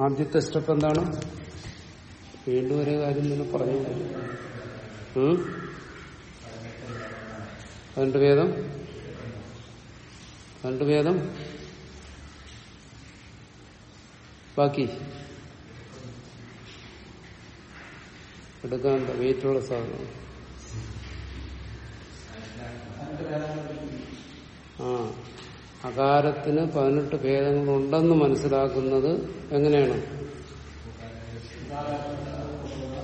ആദ്യത്തെ സ്റ്റെപ്പ് എന്താണ്? വീണ്ടും ഒരേ കാര്യം തന്നെ പറഞ്ഞു? പതിനെട്ട് വേദം പതിനെട്ട് വേദം ബാക്കി. എടുക്കാൻ വെയിറ്റുള്ള സാധനം. ആ. അകാരത്തിന് പതിനെട്ട് ഭേദങ്ങളുണ്ടെന്ന് മനസ്സിലാക്കുന്നത് എങ്ങനെയാണ്?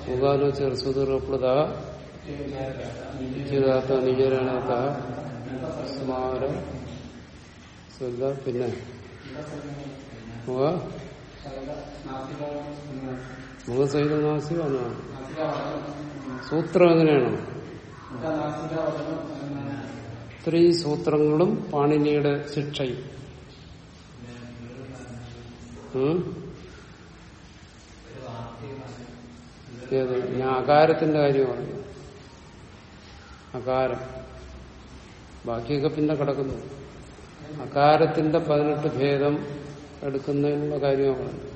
മുഖാലോ ശ്രദ്ധ പിന്നെ? സൂത്രം എങ്ങനെയാണ്? ഇത്രയും സൂത്രങ്ങളും പാണിനിയുടെ ശിക്ഷയും. ഞാൻ അകാരത്തിന്റെ കാര്യം പറഞ്ഞു. അകാരം. ബാക്കിയൊക്കെ പിന്നെ കിടക്കുന്നു. അകാരത്തിന്റെ പതിനെട്ട് ഭേദം എടുക്കുന്നതിനുള്ള കാര്യമാണ് പറഞ്ഞത്.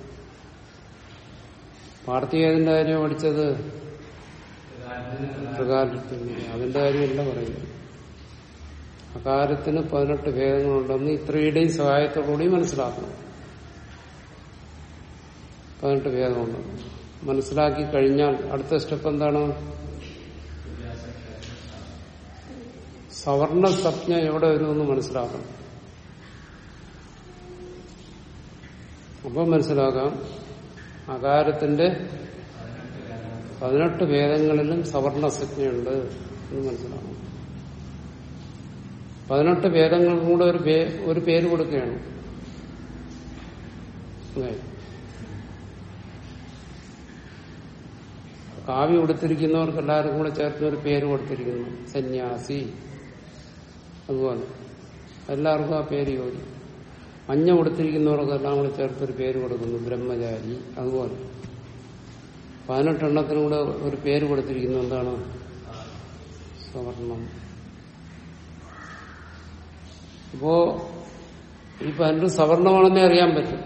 പാർത്ഥികേതിന്റെ കാര്യം പഠിച്ചത്? പ്രകാരത്തിന് അതിന്റെ കാര്യമല്ല പറയുന്നത്. അകാരത്തിന് പതിനെട്ട് ഭേദങ്ങളുണ്ടെന്ന് ഇത്രയുടെയും സഹായത്തോടുകൂടി മനസ്സിലാക്കണം. പതിനെട്ട് ഭേദമുണ്ട് മനസ്സിലാക്കി കഴിഞ്ഞാൽ അടുത്ത സ്റ്റെപ്പ് എന്താണ്? സവർണ സ്വപ്ന എവിടെ വരുമെന്ന് മനസ്സിലാക്കണം. അപ്പൊ മനസ്സിലാക്കാം. അകാരത്തിന്റെ പതിനെട്ട് ഭേദങ്ങളിലും സവർണ സ്വപ്നയുണ്ട് എന്ന് മനസ്സിലാക്കണം. പതിനെട്ട് ഭേദങ്ങൾക്കും കൂടെ ഒരു ഒരു പേര് കൊടുക്കുകയാണ്. കാവ്യം കൊടുത്തിരിക്കുന്നവർക്ക് എല്ലാവർക്കും കൂടെ ചേർത്ത് ഒരു പേര് കൊടുത്തിരിക്കുന്നു. സന്യാസി. അതുപോലെ. എല്ലാവർക്കും ആ പേര് യോജി. മഞ്ഞ കൊടുത്തിരിക്കുന്നവർക്ക് എല്ലാം കൂടെ ചേർത്തൊരു പേര് കൊടുക്കുന്നു. ബ്രഹ്മചാരി. അതുപോലെ. പതിനെട്ടെണ്ണത്തിനും കൂടെ ഒരു പേര് കൊടുത്തിരിക്കുന്നു. എന്താണ്? സവർണം. അപ്പോ ഈ പതിനെട്ട് സവർണമാണെന്നേ അറിയാൻ പറ്റും.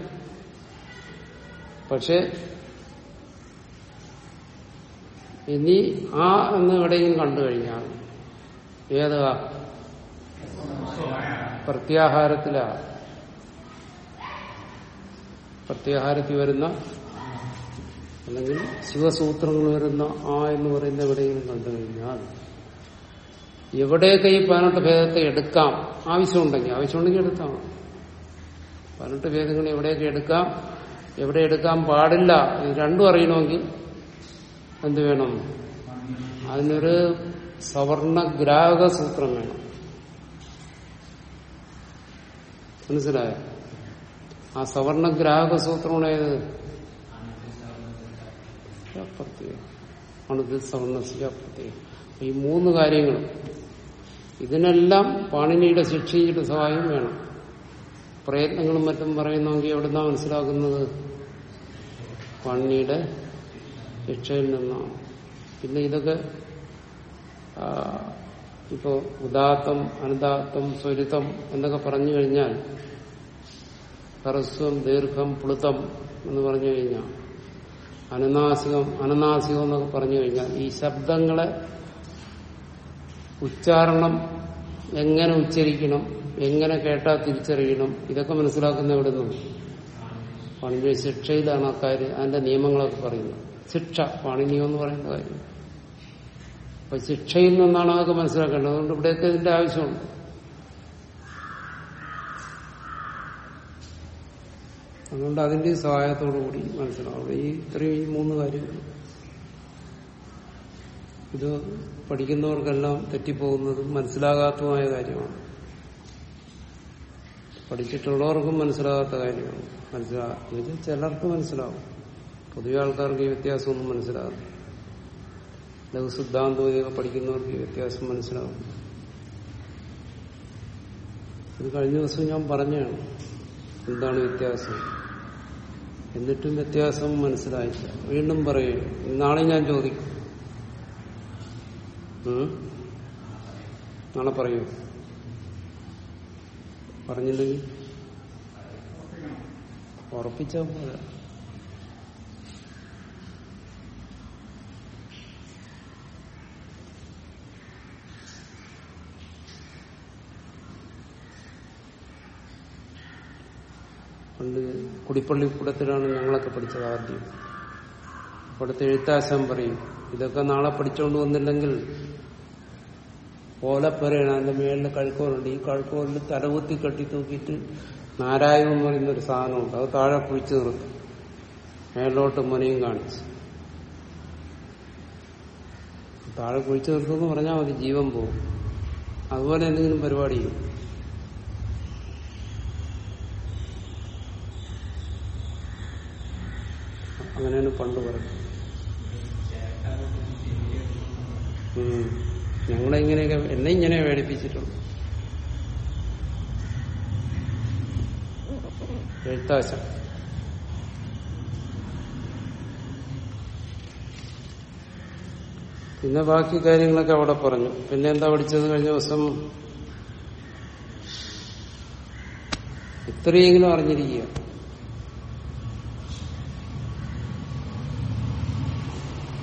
പക്ഷെ ഇനി ആ എന്ന് എവിടെയെങ്കിലും കണ്ടു കഴിഞ്ഞാൽ ഏതാ പ്രത്യാഹാരത്തിലാ. പ്രത്യാഹാരത്തിൽ വരുന്ന അല്ലെങ്കിൽ ശിവസൂത്രങ്ങൾ വരുന്ന ആ എന്ന് പറയുന്ന എവിടെയെങ്കിലും കണ്ടു കഴിഞ്ഞാൽ എവിടെയൊക്കെ ഈ പതിനെട്ട് ഭേദത്തെ എടുക്കാം? ആവശ്യമുണ്ടെങ്കിൽ ആവശ്യമുണ്ടെങ്കിൽ എടുക്കാം. പതിനെട്ട് ഭേദങ്ങൾ എവിടെയൊക്കെ എടുക്കാം? എവിടെ എടുക്കാൻ പാടില്ല? ഇത് രണ്ടും അറിയണമെങ്കിൽ എന്ത് വേണം? അതിനൊരു സവർണ ഗ്രാഹക സൂത്രം വേണം. മനസ്സിലായോ? ആ സവർണ ഗ്രാഹക സൂത്രമാണ് ഏത്? പ്രത്യേകം അണുത് സവർണ ഈ മൂന്ന് കാര്യങ്ങളും ഇതിനെല്ലാം പാണിനിയുടെ ശിക്ഷയുടെ സഹായം വേണം. പ്രയത്നങ്ങളും മറ്റും പറയുന്നെങ്കിൽ എവിടുന്നാ മനസ്സിലാക്കുന്നത്? പാണിനിയുടെ ശിക്ഷയിൽ നിന്നാണ്. പിന്നെ ഇതൊക്കെ ഇപ്പോൾ ഇപ്പോ ഉദാത്തം അനുദാത്തം സ്വരിതം എന്നൊക്കെ പറഞ്ഞു കഴിഞ്ഞാൽ ഹ്രസ്വം ദീർഘം പ്ലുതം എന്ന് പറഞ്ഞു കഴിഞ്ഞാൽ അനുനാസികം അനനാസികം എന്നൊക്കെ പറഞ്ഞു കഴിഞ്ഞാൽ ഈ ശബ്ദങ്ങളെ ഉച്ചാരണം എങ്ങനെ ഉച്ചരിക്കണം എങ്ങനെ കേട്ടാൽ തിരിച്ചറിയണം ഇതൊക്കെ മനസ്സിലാക്കുന്ന എവിടെ നിന്നും. പാണിനി ശിക്ഷയിലാണ് ആ കാര്യം അതിന്റെ നിയമങ്ങളൊക്കെ പറയുന്നത്. ശിക്ഷ പണിനിയോ എന്ന് പറയുന്ന കാര്യം. അപ്പൊ ശിക്ഷയിൽ നിന്നാണ് അതൊക്കെ മനസ്സിലാക്കേണ്ടത്. അതുകൊണ്ട് ഇവിടെയൊക്കെ ഇതിന്റെ ആവശ്യമുണ്ട്. അതുകൊണ്ട് അതിന്റെ സഹായത്തോടു കൂടി മനസ്സിലാവും ഈ ഇത്രയും ഈ മൂന്ന് കാര്യങ്ങൾ. ഇത് പഠിക്കുന്നവർക്കെല്ലാം തെറ്റിപ്പോകുന്നതും മനസ്സിലാകാത്തതുമായ കാര്യമാണ്. പഠിച്ചിട്ടുള്ളവർക്കും മനസ്സിലാകാത്ത കാര്യമാണ്. മനസ്സിലാ ഇത് ചിലർക്ക് മനസ്സിലാവും. പൊതുവെ ആൾക്കാർക്ക് ഈ വ്യത്യാസമൊന്നും മനസ്സിലാകും ലഘുസിദ്ധാന്തം ഇതൊക്കെ പഠിക്കുന്നവർക്ക് ഈ വ്യത്യാസം മനസ്സിലാവും. ഇത് കഴിഞ്ഞ ദിവസം ഞാൻ പറഞ്ഞാണ് എന്താണ് വ്യത്യാസം. എന്നിട്ടും വ്യത്യാസം മനസ്സിലായില്ല. വീണ്ടും പറയുന്നു നാളെ ഞാൻ ചോദിക്കും? നാളെ പറയൂ. പറഞ്ഞില്ലെങ്കിൽ ഉറപ്പിച്ച പോലെ പണ്ട് കുടിപ്പള്ളി കൂടത്തിലാണ് ഞങ്ങളൊക്കെ പഠിച്ചത് ആദ്യം. അവിടുത്തെ എഴുത്താശം പറയും. ഇതൊക്കെ നാളെ പഠിച്ചുകൊണ്ട് വന്നില്ലെങ്കിൽ ഓലപ്പുരയാണ് അതിന്റെ മേളിൽ കഴുക്കോലുണ്ട്. ഈ കഴുക്കോലിൽ തലകുത്തി കെട്ടി തൂക്കിയിട്ട് നാരായണം എന്ന് പറയുന്ന ഒരു സാധനമുണ്ട്. അത് താഴെ കുഴിച്ചു നിർത്തും മേലോട്ട് മുനയും കാണിച്ച്. താഴെ കുഴിച്ചു നിർത്തുമെന്ന് പറഞ്ഞാൽ മതി ജീവൻ പോകും. അതുപോലെ എന്തെങ്കിലും പരിപാടി ചെയ്യും. അങ്ങനെയാണ് പണ്ട് പറയുന്നത്. ഞങ്ങളെ ഇങ്ങനെയൊക്കെ എന്നെ ഇങ്ങനെ വേടിപ്പിച്ചിട്ടുണ്ട്. എഴുത്താശ പിന്നെ ബാക്കി കാര്യങ്ങളൊക്കെ അവിടെ പറഞ്ഞു. പിന്നെ എന്താ പഠിച്ചത് കഴിഞ്ഞ ദിവസം? ഇത്രയെങ്കിലും അറിഞ്ഞിരിക്കുക.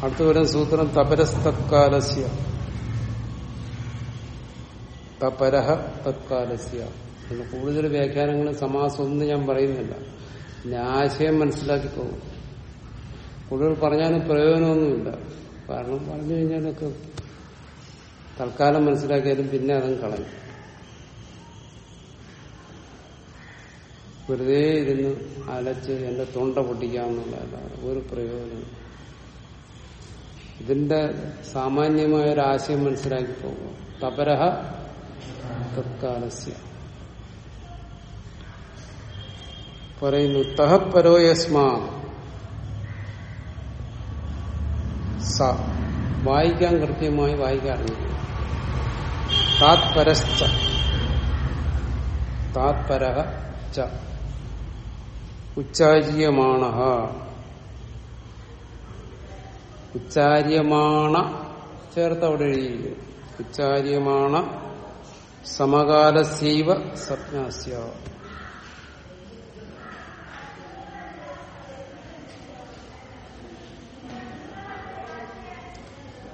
അടുത്ത സൂത്രം തപരസ്തക്കാലസ്യ തപരഹ തത്കാലസ്യ. പിന്നെ കൂടുതൽ വ്യാഖ്യാനങ്ങളും സമാസം ഒന്നും ഞാൻ പറയുന്നില്ല. പിന്നെ ആശയം മനസ്സിലാക്കി പോകും. കൂടുതൽ പറഞ്ഞാലും പ്രയോജനമൊന്നുമില്ല. കാരണം പറഞ്ഞു കഴിഞ്ഞാലൊക്കെ തൽക്കാലം മനസ്സിലാക്കിയാലും പിന്നെ അതും കളയും വെറുതെ ഇരുന്ന് അലച്ച് എന്റെ തൊണ്ട പൊട്ടിക്കാമെന്നുള്ളതല്ലാതെ ഒരു പ്രയോജനം. ഇതിന്റെ സാമാന്യമായ ഒരു ആശയം മനസ്സിലാക്കി പോകും. തപരഹ തത്കാലസ്യ പറയുന്നു തഹ പരോയസ്മാ സ വായിക്കാൻ കൃത്യമായി വായിക്കാറില്ല താത്പരശ്ച. താത്പര ച. ഉച്ചാര്യമാണ. ഉച്ചാര്യമാണ ചേർത്ത് അവിടെ എഴുതിയിരിക്കുന്നു. ഉച്ചാര്യമാണ സമകാലസീവ സജ്ഞാസ്യ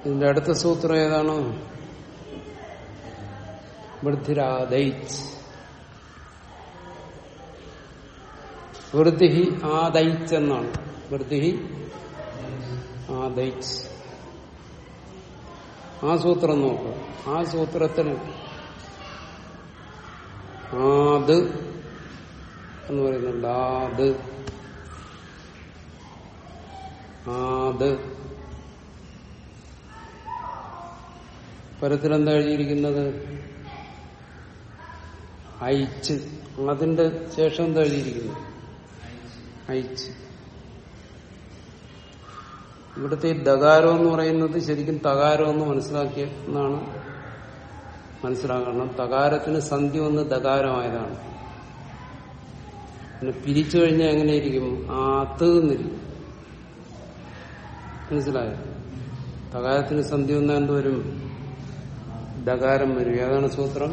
ഇതിന്റെ അടുത്ത സൂത്രം ഏതാണ്? വൃദ്ധിരാദൈച്ച് വൃദ്ധി ആദൈച്ച് എന്നാണ്. വൃദ്ധി ആദൈച്ച് ആ സൂത്രം നോക്കുക ആ സൂത്രത്തിൽ ആദ് എന്ന് പറയുന്നുണ്ട് ആദ് ആദ് പരത്തിൽ എന്താ എഴുതിയിരിക്കുന്നത്? ഐച്ച്. അതിന്റെ ശേഷം എന്താ എഴുതിയിരിക്കുന്നത്? ഐച്ച്. ഇവിടുത്തെ ഈ ദകാരം എന്ന് പറയുന്നത് ശരിക്കും തകാരം എന്ന് മനസ്സിലാക്കിയ എന്നാണ് മനസ്സിലാക്കണം. തകാരത്തിന് സന്ധി ഒന്ന് ദകാരമായതാണ് പിന്നെ പിരിച്ചു കഴിഞ്ഞാൽ എങ്ങനെയിരിക്കും? ആത്ത് എന്നിരിക്കും മനസ്സിലായോ? തകാരത്തിന് സന്ധി വന്നാൽ എന്തോരും ദകാരം വരും. ഏതാണ് സൂത്രം?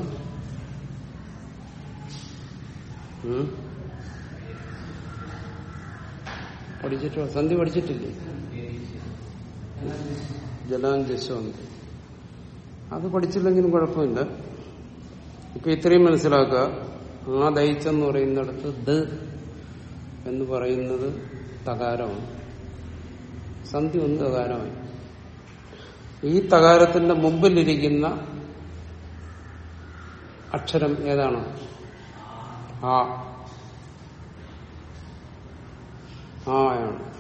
പഠിച്ചിട്ടോ? സന്ധി പഠിച്ചിട്ടില്ലേ? ജലാഞ്ജസ്വന്തി അത് പഠിച്ചില്ലെങ്കിലും കുഴപ്പമില്ല. ഇപ്പൊ ഇത്രയും മനസ്സിലാക്കുക. ആ ദയിച്ചെന്ന് പറയുന്നിടത്ത് ദ എന്ന് പറയുന്നത് തകാരമാണ്. സന്ധി ഒന്ന് തകാരമായി. ഈ തകാരത്തിന്റെ മുമ്പിലിരിക്കുന്ന അക്ഷരം ഏതാണ്? ആ ആണ്.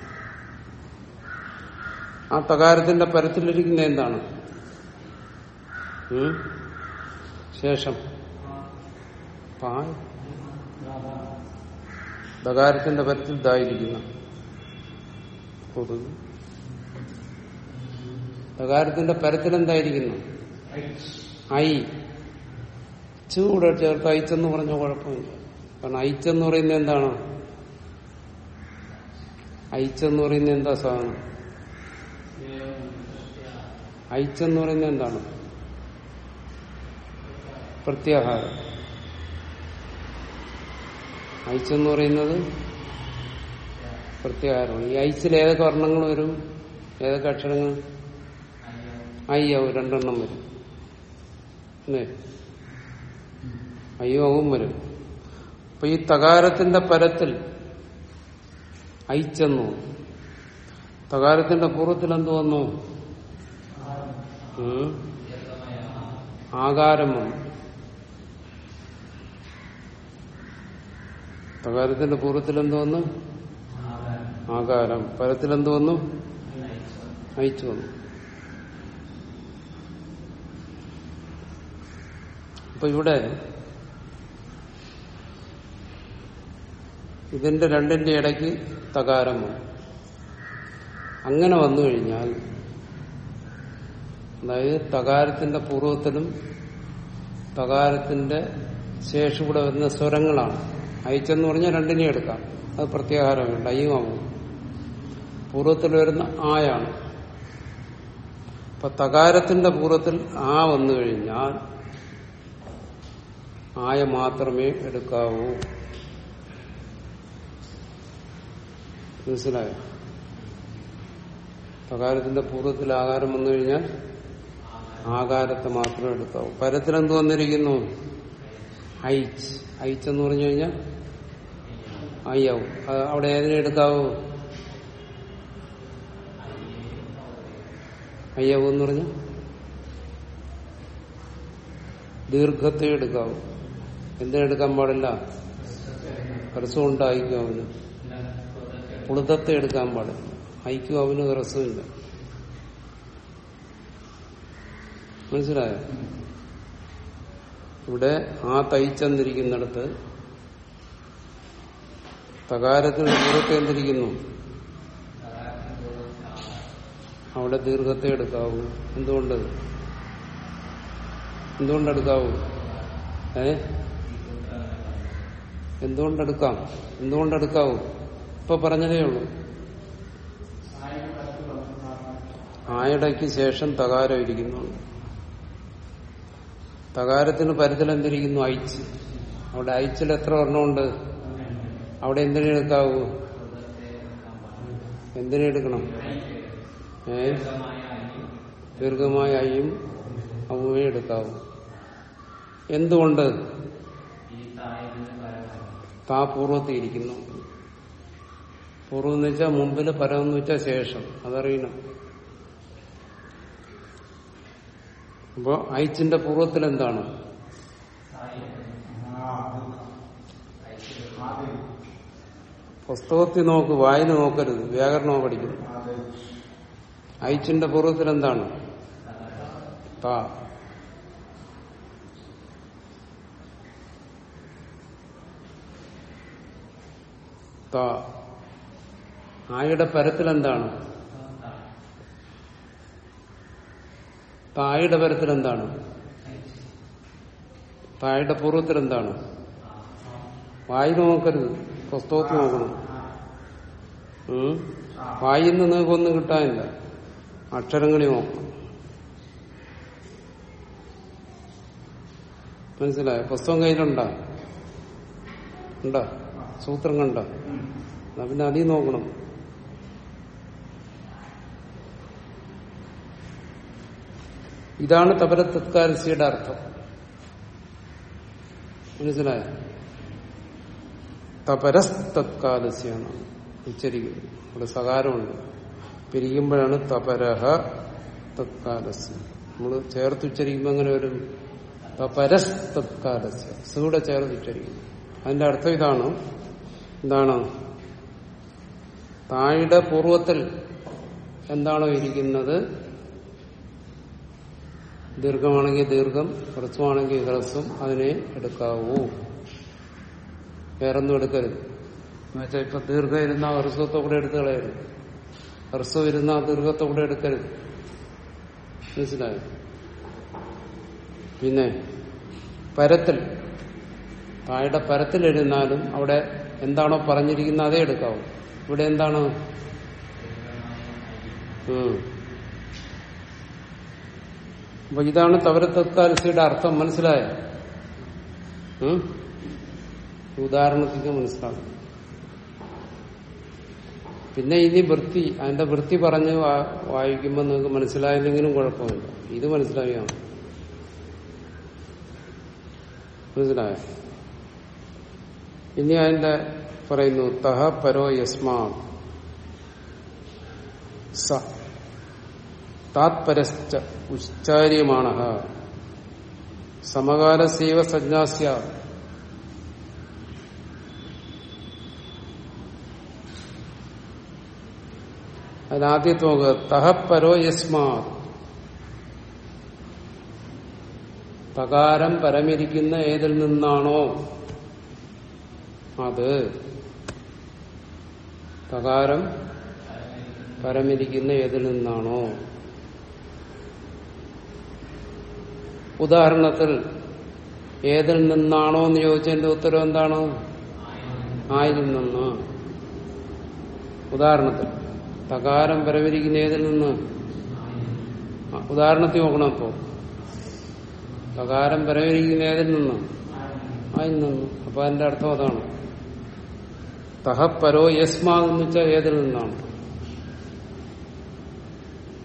ആ തകാരത്തിന്റെ പരത്തിലിരിക്കുന്ന എന്താണ്? ശേഷം ബകാരത്തിന്റെ പരത്തിൽ ഇതായിരിക്കുന്ന കൊതുക് ബകാരത്തിന്റെ പരത്തിൽ എന്തായിരിക്കുന്നു? ഐ. ചൂടെ ചേർത്ത് അയച്ചെന്ന് പറഞ്ഞ കുഴപ്പമില്ല. കാരണം അയച്ചെന്ന് പറയുന്നത് എന്താണ്? അയച്ചെന്ന് പറയുന്നത് എന്താ സാധനം? അയച്ചെന്ന് പറയുന്നത് എന്താണ്? പ്രത്യാഹാരം. ഐച്ചെന്ന് പറയുന്നത് പ്രത്യാഹാരമാണ്. ഈ ഐച്ചിൽ ഏതൊക്കെ വർണങ്ങൾ വരും? ഏതൊക്കെ അക്ഷരങ്ങൾ? അയ്യാവും രണ്ടെണ്ണം വരും. അല്ലേ? അയ്യാവും വരും. അപ്പൊ ഈ തകാരത്തിന്റെ പരത്തിൽ ഐച്ചെന്നു. തകാരത്തിന്റെ പൂർവത്തിൽ എന്ത് വന്നു? ആകാരമാണ് തകാരത്തിന്റെ പൂർവത്തിൽ എന്തോന്നു ആകാരം. പരത്തിൽ എന്തോന്നു അയച്ചു വന്നു. അപ്പൊ ഇവിടെ ഇതിന്റെ രണ്ടിന്റെ ഇടയ്ക്ക് തകാരം വന്നു. അങ്ങനെ വന്നു കഴിഞ്ഞാൽ അതായത് തകാരത്തിന്റെ പൂർവത്തിലും തകാരത്തിന്റെ ശേഷം കൂടെ വരുന്ന സ്വരങ്ങളാണ്. അയച്ചെന്ന് പറഞ്ഞാൽ രണ്ടിനെയും എടുക്കാം. അത് പ്രത്യാഹാരം വേണ്ട അയ്യമാവും പൂർവത്തിൽ വരുന്ന ആയാണ്. അപ്പൊ തകാരത്തിന്റെ പൂർവത്തിൽ ആ വന്നു കഴിഞ്ഞാൽ ആയ മാത്രമേ എടുക്കാവൂ. മനസ്സിലായോ? തകാരത്തിന്റെ പൂർവത്തിൽ ആകാരം വന്നു കഴിഞ്ഞാൽ ആകാരത്തെ മാത്രമേ എടുക്കാവൂ. പരത്തിൽ എന്ത് വന്നിരിക്കുന്നു? ഐച്ച് ഐച്ച് എന്ന് പറഞ്ഞു കഴിഞ്ഞാൽ അയ്യാവും അവിടെ ഏതിനെ എടുക്കാവൂ? അയ്യാവൂ എന്ന് പറഞ്ഞു? ദീർഘത്തെ എടുക്കാവൂ. എന്തിനെടുക്കാൻ പാടില്ല? ഹ്രസ്വം ഉണ്ടായിരിക്കും അവന്. പുളുതത്തെ എടുക്കാൻ പാടില്ല. ഐക്യം അവന് ഹ്രസ്വമില്ല മനസ്സിലായോ? ഇവിടെ ആ തയ്ച്ചെന്നിരിക്കുന്നിടത്ത് തകാരത്തിന് ദീർഘത്തെ എന്തിരിക്കുന്നു? അവിടെ ദീർഘത്തെ എടുക്കാവൂ. എന്തുകൊണ്ട്? എന്തുകൊണ്ടെടുക്കാവൂ ഏ? എന്തുകൊണ്ടെടുക്കാം? എന്തുകൊണ്ടെടുക്കാവൂ? ഇപ്പൊ പറഞ്ഞതേ ഉള്ളൂ. ആയിടയ്ക്ക് ശേഷം തകാരം ഇരിക്കുന്നു. തകാരത്തിന് പരിതലം എന്തിരിക്കുന്നു? അയച്ച് അവിടെ അയച്ചിൽ എത്ര വർണമുണ്ട്? അവിടെ എന്തിനെടുക്കാവൂ എന്തിനെടുക്കണം ഏ? ദീർഘമായ അയ്യും അവയും എടുക്കാവൂ. എന്തുകൊണ്ട്? താ പൂർവത്തിൽ ഇരിക്കുന്നു. പൂർവം എന്ന് വെച്ചാൽ മുമ്പിൽ പരം എന്ന് വെച്ചാൽ ശേഷം. അതറിയണം. അപ്പോ ഐച്ചിന്റെ പൂർവത്തിൽ എന്താണ്? പുസ്തകത്തിൽ നോക്ക് വായന നോക്കരുത്. വ്യാകരണമോ പഠിക്കുന്നു ഐച്ചിന്റെ പൂർവത്തിൽ എന്താണ് ആയുടെ പരത്തിൽ എന്താണ് തായുടെ പരത്തിൽ എന്താണ് തായുടെ പൂർവത്തിൽ എന്താണ് വായി നോക്കരുത്. പുസ്തകത്തിൽ നോക്കണം. വായിൽ നിന്ന് നിങ്ങൾക്കൊന്നും കിട്ടാനില്ല. അക്ഷരങ്ങളി നോക്കണം. മനസ്സിലായോ? പുസ്തകം കയ്യിലുണ്ടാ? ഉണ്ടോ? സൂത്രം കണ്ട? പിന്നെ അതിൽ നോക്കണം. ഇതാണ് തപര തത്കാരസിയുടെ അർത്ഥം. മനസ്സിലായോ? തപരസ് തത്കാലസ്യാണ് അവിടെ സകാരമുണ്ട്. പിരിക്കുമ്പോഴാണ് തപരഹ തത്കാലസ്. നമ്മൾ ചേർത്ത് ഉച്ചരിക്കുമ്പോൾ അങ്ങനെ വരും? തപരസ് തത്കാലസ്. സൂടെ ചേർത്ത് ഉച്ചരിക്കുന്നു. അതിന്റെ അർത്ഥം ഇതാണ്. എന്താണ്? തായുടെ പൂർവത്തിൽ എന്താണോ ഇരിക്കുന്നത്? ദീർഘമാണെങ്കിൽ ദീർഘം ഹ്രസ്വമാണെങ്കിൽ ഹ്രസ്വം അതിനെ എടുക്കാവൂ. വേറൊന്നും എടുക്കരുത്. എന്നുവെച്ചാൽ ഇപ്പൊ ദീർഘം ഇരുന്ന ഹ്രസ്വത്തെ കൂടെ എടുത്ത് കളയരുത്. ഹ്രസ്വം ഇരുന്ന ദീർഘത്തെ കൂടെ എടുക്കരുത്. മനസ്സിലായോ? പിന്നെ പരത്തിൽ പായയുടെ പരത്തിൽ എഴുന്നാലും അവിടെ എന്താണോ പറഞ്ഞിരിക്കുന്നത് അതേ എടുക്കാവൂ. ഇവിടെ എന്താണ്. അപ്പൊ ഇതാണ് തവരത്തത്കാലസിയുടെ അർത്ഥം. മനസ്സിലായ? ഉദാഹരണത്തിന് മനസ്സിലാകും പിന്നെ ഇനി വൃത്തി അതിന്റെ വൃത്തി പറഞ്ഞ് വായിക്കുമ്പോൾ നിങ്ങൾക്ക് മനസ്സിലായില്ലെങ്കിലും കുഴപ്പമില്ല. ഇത് മനസ്സിലായോ? മനസ്സിലായോ? ഇനി അതിന്റെ പറയുന്നു തഹ പരോ യസ്മാ സ. താത്പരശ്ച ഉച്ചാര്യമാണ സമകാലസീവ സജ്ഞാസ്യ അതിനാദ്യത്തെ നോക്കുക തഹപ്പരോ യസ്മാ തകാരം പരമിരിക്കുന്ന ഏതിൽ നിന്നാണോ അത്? തകാരം പരമിരിക്കുന്ന ഏതിൽ നിന്നാണോ? ഉദാഹരണത്തിൽ ഏതിൽ നിന്നാണോ എന്ന് ചോദിച്ചതിന്റെ ഉത്തരം എന്താണ്? ആയിൽ നിന്ന്. ഉദാഹരണത്തിൽ തകാരം പരവരിക്കുന്ന ഏതിൽ നിന്ന് ഉദാഹരണത്തിൽ നോക്കണം അപ്പോ തകാരം പരവരിക്കുന്ന ഏതിൽ നിന്ന്. അതിൽ നിന്ന്. അപ്പൊ അതിന്റെ അർത്ഥം അതാണ്. തഹപ്പരോ യസ്മാ ഏതിൽ നിന്നാണ്.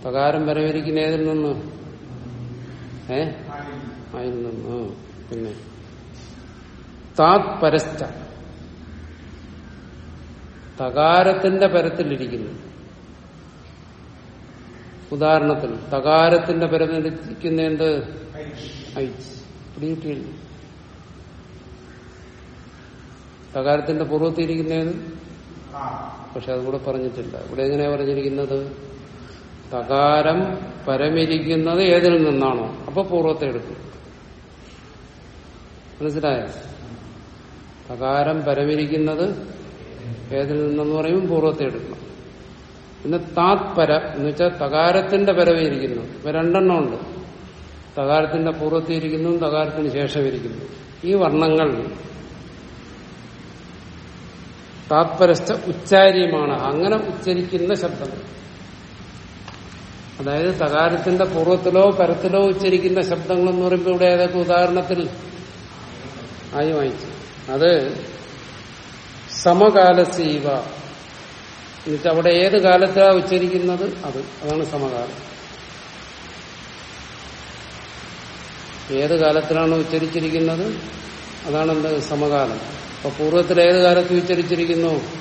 തകാരം പരവരിക്കുന്ന ഏതിൽ നിന്ന്. ഏ? അതിൽ നിന്ന്. പിന്നെ. താത് പരസ്ഥ തകാരത്തിന്റെ പരത്തിലിരിക്കുന്നു. ഉദാഹരണത്തിൽ തകാരത്തിന്റെ പരത്തിലിരിക്കുന്ന എന്ത് ഐറ്റ്സ് തകാരത്തിന്റെ പൂർവത്തിരിക്കുന്നേത് പക്ഷെ അതുകൂടെ പറഞ്ഞിട്ടില്ല. ഇവിടെ എങ്ങനെയാ പറഞ്ഞിരിക്കുന്നത്? തകാരം പരമിരിക്കുന്നത് ഏതിൽ നിന്നാണോ? അപ്പൊ പൂർവത്തെ എടുക്കും മനസ്സിലായ? തകാരം പരമിരിക്കുന്നത് ഏതിൽ നിന്നെന്ന് പറയും പൂർവത്തെ എടുക്കണം. പിന്നെ താത്പര എന്ന് വെച്ചാൽ തകാരത്തിന്റെ പരമിരിക്കുന്നു ഇപ്പൊ രണ്ടെണ്ണം ഉണ്ട്. തകാരത്തിന്റെ പൂർവത്തിൽ ഇരിക്കുന്നു തകാരത്തിന് ശേഷം ഇരിക്കുന്നു. ഈ വർണങ്ങൾ താത്പരസ്ഥ ഉച്ചാരിയുമാണ്. അങ്ങനെ ഉച്ചരിക്കുന്ന ശബ്ദങ്ങൾ അതായത് തകാരത്തിന്റെ പൂർവത്തിലോ പരത്തിലോ ഉച്ചരിക്കുന്ന ശബ്ദങ്ങൾ എന്ന് പറയുമ്പോൾ ഇവിടെ ഏതൊക്കെ ഉദാഹരണത്തിൽ? ആയി വാങ്ങിച്ചു അത് സമകാലസീവ എന്നുവെച്ചാൽ അവിടെ ഏത് കാലത്താണ് ഉച്ചരിക്കുന്നത്? അത് അതാണ് സമകാലം. ഏത് കാലത്തിലാണ് ഉച്ചരിച്ചിരിക്കുന്നത്? അതാണ് എന്ത്? സമകാലം. അപ്പൊ പൂർവത്തിൽ ഏത് കാലത്ത് ഉച്ചരിച്ചിരിക്കുന്നു?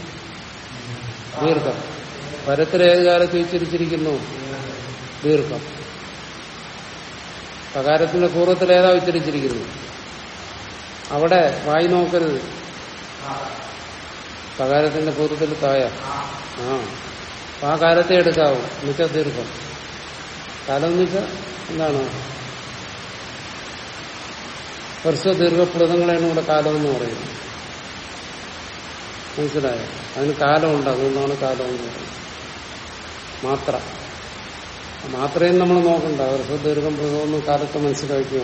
ദീർഘം. പരത്തിൽ ഏത് കാലത്ത് ഉച്ചരിച്ചിരിക്കുന്നു? ദീർഘം. പകാരത്തിന്റെ പൂർവത്തിൽ ഏതാ ഉച്ചരിച്ചിരിക്കുന്നു അവിടെ വായി നോക്കരുത്. തകാരത്തിന്റെ പൂർവത്തിൽ തായ. ആ. ആ കാലത്തെ എടുക്കാവൂ. മിക്ക ദീർഘം. കാലം മിക്ക എന്താണ്? ഹ്രസ്വ ദീർഘപ്ലുതങ്ങളാണ് ഇവിടെ കാലം എന്ന് പറയുന്നത്. മനസ്സിലായോ? അതിന് കാലമുണ്ട്. അതുകൊണ്ടാണ് കാലം എന്ന് പറയുന്നത്. മാത്ര. മാത്രയും നമ്മൾ നോക്കണ്ട. ഹ്രസ്വ ദീർഘം പ്രതമൊന്നും കാലത്ത് മനസ്സിലാക്കിയോ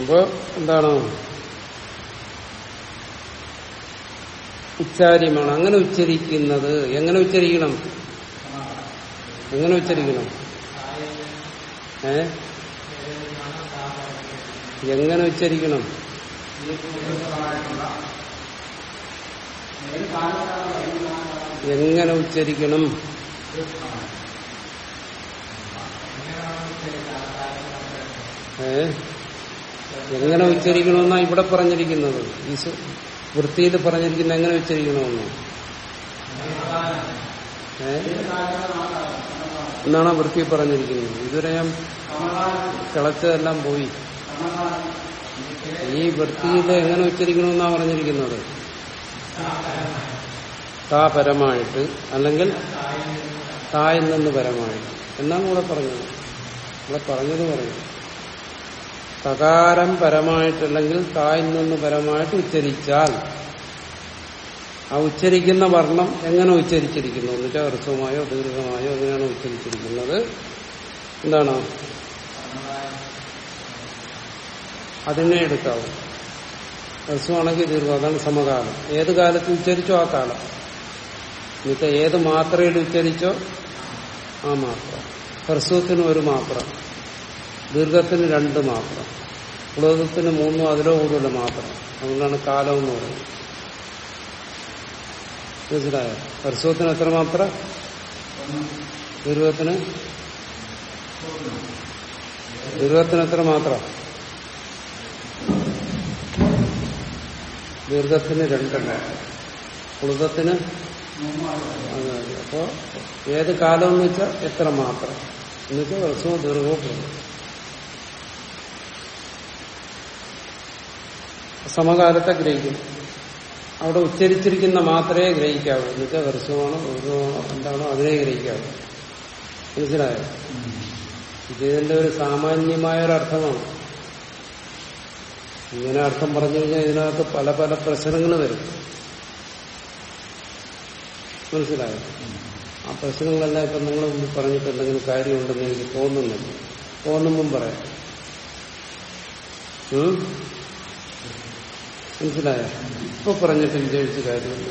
അപ്പോ എന്താണ്? ഉച്ചാര്യമാണ്. അങ്ങനെ ഉച്ചരിക്കുന്നത്. എങ്ങനെ ഉച്ചരിക്കണം? എങ്ങനെ ഉച്ചരിക്കണം? ഏ? എങ്ങനെ ഉച്ചരിക്കണം? എങ്ങനെ ഉച്ചരിക്കണം? ഏ? എങ്ങനെ ഉച്ചരിക്കണമെന്നാ ഇവിടെ പറഞ്ഞിരിക്കുന്നത്? ഈ വൃത്തിയിൽ പറഞ്ഞിരിക്കുന്ന എങ്ങനെ ഉച്ചരിക്കണമെന്ന്? എന്നാണ് വൃത്തി പറഞ്ഞിരിക്കുന്നത്? ഇതുവരെ ഞാൻ കിളച്ചതെല്ലാം പോയി. ഈ വൃത്തിയിൽ എങ്ങനെ ഉച്ചരിക്കണമെന്നാ പറഞ്ഞിരിക്കുന്നത്? താ പരമായിട്ട് അല്ലെങ്കിൽ തായിൽ നിന്ന് പരമായിട്ട്. എന്നാണ് ഇവിടെ പറഞ്ഞത്. ഇവിടെ പറഞ്ഞത് പറയും. തകാരം പരമായിട്ടല്ലെങ്കിൽ തായിൽ നിന്ന് പരമായിട്ട് ഉച്ചരിച്ചാൽ. ആ ഉച്ചരിക്കുന്ന വർണം എങ്ങനെ ഉച്ചരിച്ചിരിക്കുന്നു? എന്നുവെച്ചാൽ ഹ്രസ്വമായോ ദീർഘമായോ എങ്ങനെയാണ് ഉച്ചരിച്ചിരിക്കുന്നത്? എന്താണ്? അതിനെ എടുക്കാവും. ഹ്രസ്വമാണെങ്കിൽ ദീർഘം അതാണ് സമകാലം. ഏത് കാലത്ത് ഉച്ചരിച്ചോ ആ കാലം. എന്നിട്ട് ഏത് മാത്രയിൽ ഉച്ചരിച്ചോ ആ മാത്ര. ഹ്രസ്വത്തിന് ഒരു മാത്രം. ദീർഘത്തിന് രണ്ട് മാത്രം. പ്ലുതത്തിന് മൂന്നും അതിലോ കൂടുതൽ മാത്രം. അതുകൊണ്ടാണ് കാലം എന്ന് പറയുന്നത്. മനസ്സിലായോ? ഹ്രസ്വത്തിന് എത്ര മാത്രം? ദീർഘത്തിന് ദീർഘത്തിന് എത്ര മാത്രം? ദീർഘത്തിന് പ്ലുതത്തിന് അങ്ങനെ അപ്പോ ഏത് കാലം എന്ന് വെച്ചാൽ എത്ര മാത്രം? എന്നുവെച്ചാൽ ഹ്രസ്വവും ദീർഘവും പ്ലുതം സമകാലത്തെ ഗ്രഹിക്കും. അവിടെ ഉച്ചരിച്ചിരിക്കുന്ന മാത്രമേ ഗ്രഹിക്കാവൂ. എന്നുവെച്ചാൽ ഹ്രസ്വമാണോ ഗൗരവമാണോ എന്താണോ അതിനെ ഗ്രഹിക്കാവൂ. മനസ്സിലായോ? ഇത് ഇതിന്റെ ഒരു സാമാന്യമായ ഒരു അർത്ഥമാണ് ഇങ്ങനെ അർത്ഥം പറഞ്ഞു കഴിഞ്ഞാൽ ഇതിനകത്ത് പല പല പ്രശ്നങ്ങൾ വരും. മനസ്സിലായോ? ആ പ്രശ്നങ്ങളെല്ലാം ഇപ്പൊ നിങ്ങൾ മുമ്പ് പറഞ്ഞിട്ട് കാര്യമുണ്ടെന്ന് എനിക്ക് തോന്നുന്നില്ല. തോന്നുമ്പം പറയാം? മനസ്സിലായോ? ഇപ്പൊ പറഞ്ഞിട്ട് വിജയിച്ച കാര്യമില്ല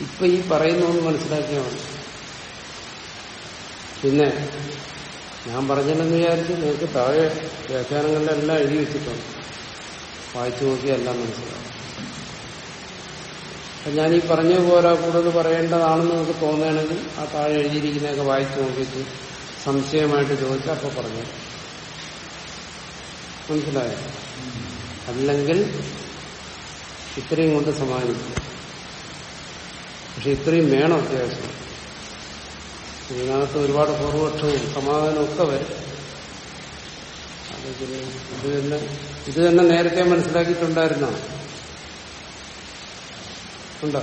ഇപ്പൊ ഈ പറയുന്നൊന്ന് മനസ്സിലാക്കിയാൽ മതി. പിന്നെ ഞാൻ പറഞ്ഞില്ലെന്ന് വിചാരിച്ച് നിങ്ങൾക്ക് താഴെ വ്യാഖ്യാനങ്ങളിലെല്ലാം എഴുതി വെച്ചിട്ടുണ്ട്. വായിച്ചു നോക്കിയെല്ലാം മനസ്സിലാവും. അപ്പൊ ഞാൻ ഈ പറഞ്ഞ പോലെ കൂടുതൽ പറയേണ്ടതാണെന്ന് നിങ്ങൾക്ക് തോന്നുകയാണെങ്കിൽ ആ താഴെ എഴുതിയിരിക്കുന്നതൊക്കെ വായിച്ചു നോക്കിയിട്ട് സംശയമായിട്ട് ചോദിച്ചാൽ അപ്പൊ പറഞ്ഞു. മനസ്സിലായോ? അല്ലെങ്കിൽ ഇത്രയും കൊണ്ട് സമാനിക്കും പക്ഷെ ഇത്രയും വേണം അത്യാവശ്യം. ഇതിനകത്ത് ഒരുപാട് പൂർവപക്ഷവും സമാധാനവും ഒക്കെ വരും. ഇത് തന്നെ ഇത് തന്നെ നേരത്തെ മനസ്സിലാക്കിയിട്ടുണ്ടായിരുന്നോ? ഉണ്ടോ?